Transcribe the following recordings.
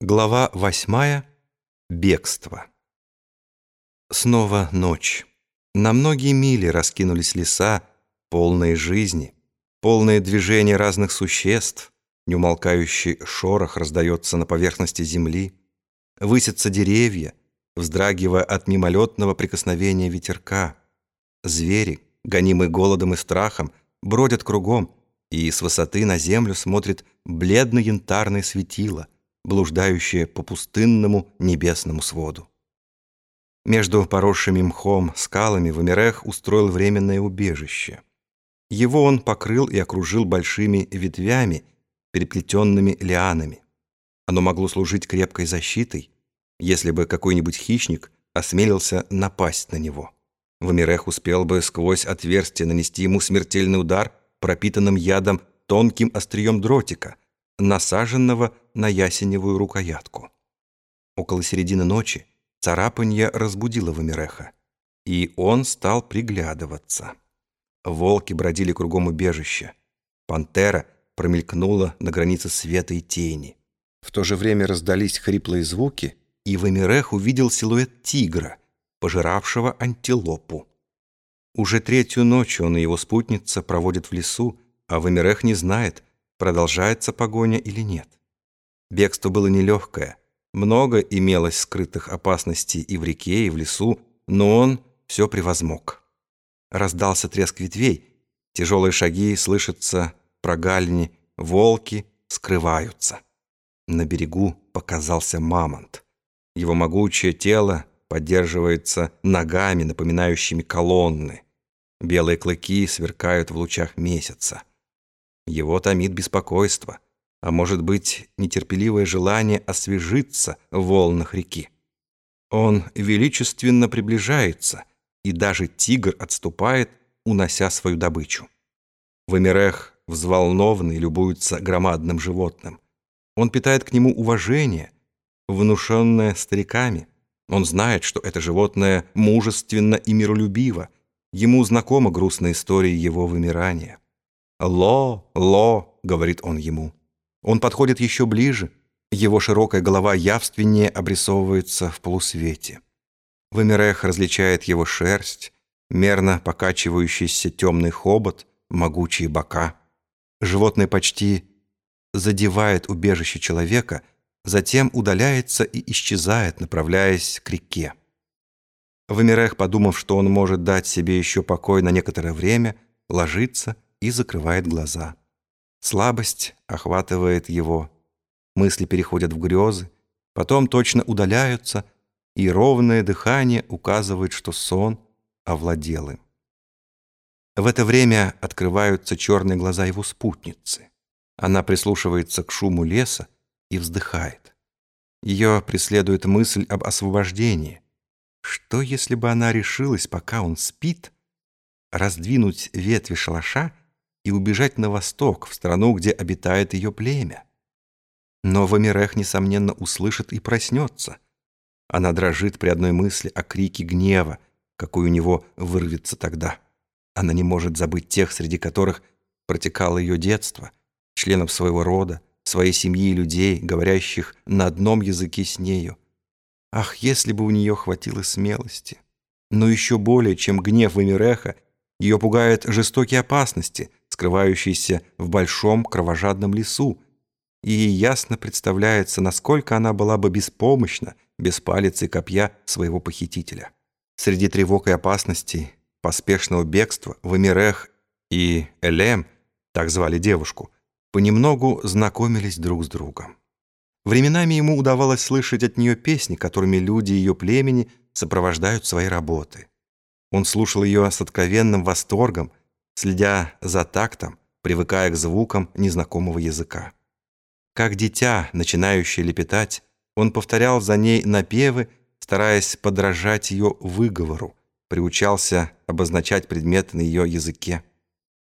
Глава восьмая. Бегство. Снова ночь. На многие мили раскинулись леса, полные жизни, полные движения разных существ, неумолкающий шорох раздается на поверхности земли, высятся деревья, вздрагивая от мимолетного прикосновения ветерка. Звери, гонимые голодом и страхом, бродят кругом, и с высоты на землю смотрит бледно-янтарное светило — блуждающее по пустынному небесному своду. Между поросшими мхом скалами Вамирех устроил временное убежище. Его он покрыл и окружил большими ветвями, переплетенными лианами. Оно могло служить крепкой защитой, если бы какой-нибудь хищник осмелился напасть на него. Вамирех успел бы сквозь отверстие нанести ему смертельный удар пропитанным ядом тонким острием дротика — насаженного на ясеневую рукоятку. Около середины ночи царапанье разбудило Вамиреха, и он стал приглядываться. Волки бродили кругом убежища. Пантера промелькнула на границе света и тени. В то же время раздались хриплые звуки, и Вамирех увидел силуэт тигра, пожиравшего антилопу. Уже третью ночь он и его спутница проводят в лесу, а Вамирех не знает, продолжается погоня или нет. Бегство было нелегкое. Много имелось скрытых опасностей и в реке, и в лесу, но он все превозмог. Раздался треск ветвей, тяжелые шаги слышатся прогалине, волки скрываются. На берегу показался мамонт. Его могучее тело поддерживается ногами, напоминающими колонны. Белые клыки сверкают в лучах месяца. Его томит беспокойство, а может быть, нетерпеливое желание освежиться в волнах реки. Он величественно приближается, и даже тигр отступает, унося свою добычу. Вамирех взволнованный любуется громадным животным. Он питает к нему уважение, внушенное стариками. Он знает, что это животное мужественно и миролюбиво. Ему знакома грустная история его вымирания. «Ло, ло», — говорит он ему. Он подходит еще ближе, его широкая голова явственнее обрисовывается в полусвете. Вымерех различает его шерсть, мерно покачивающийся темный хобот, могучие бока. Животное почти задевает убежище человека, затем удаляется и исчезает, направляясь к реке. Вымерех, подумав, что он может дать себе еще покой на некоторое время, ложится и закрывает глаза. Слабость охватывает его. Мысли переходят в грезы, потом точно удаляются, и ровное дыхание указывает, что сон овладел им. В это время открываются черные глаза его спутницы. Она прислушивается к шуму леса и вздыхает. Ее преследует мысль об освобождении. Что, если бы она решилась, пока он спит, раздвинуть ветви шалаша и убежать на восток, в страну, где обитает ее племя. Но Вамирех, несомненно, услышит и проснется. Она дрожит при одной мысли о крике гнева, какой у него вырвется тогда. Она не может забыть тех, среди которых протекало ее детство, членов своего рода, своей семьи и людей, говорящих на одном языке с нею. Ах, если бы у нее хватило смелости! Но еще более, чем гнев Вамиреха, ее пугают жестокие опасности, скрывающейся в большом кровожадном лесу, и ей ясно представляется, насколько она была бы беспомощна без палец и копья своего похитителя. Среди тревог и опасностей, поспешного бегства, Вамирех и Элем, так звали девушку, понемногу знакомились друг с другом. Временами ему удавалось слышать от нее песни, которыми люди ее племени сопровождают свои работы. Он слушал ее с откровенным восторгом, следя за тактом, привыкая к звукам незнакомого языка. Как дитя, начинающее лепетать, он повторял за ней напевы, стараясь подражать ее выговору, приучался обозначать предметы на ее языке.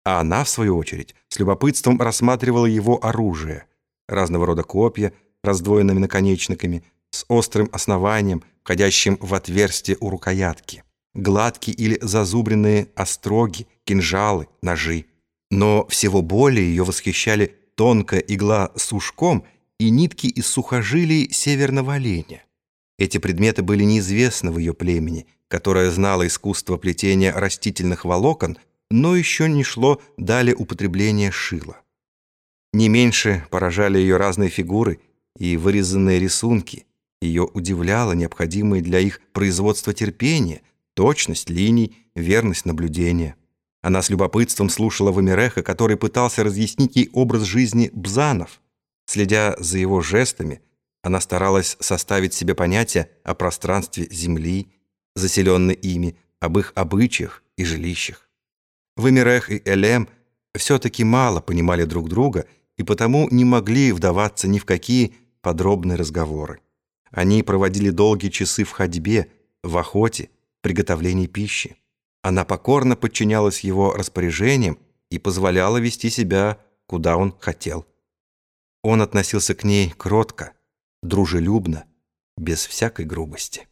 А она, в свою очередь, с любопытством рассматривала его оружие, разного рода копья, раздвоенными наконечниками, с острым основанием, входящим в отверстие у рукоятки гладкие или зазубренные остроги, кинжалы, ножи. Но всего более ее восхищали тонкая игла с ушком и нитки из сухожилий северного оленя. Эти предметы были неизвестны в ее племени, которое знало искусство плетения растительных волокон, но еще не шло далее употребления шила. Не меньше поражали ее разные фигуры и вырезанные рисунки. Ее удивляло необходимое для их производства терпение, точность линий, верность наблюдения. Она с любопытством слушала Вамиреха, который пытался разъяснить ей образ жизни бзанов. Следя за его жестами, она старалась составить себе понятие о пространстве Земли, заселенной ими, об их обычаях и жилищах. Вамирех и Элем все-таки мало понимали друг друга и потому не могли вдаваться ни в какие подробные разговоры. Они проводили долгие часы в ходьбе, в охоте, приготовлении пищи. Она покорно подчинялась его распоряжениям и позволяла вести себя, куда он хотел. Он относился к ней кротко, дружелюбно, без всякой грубости.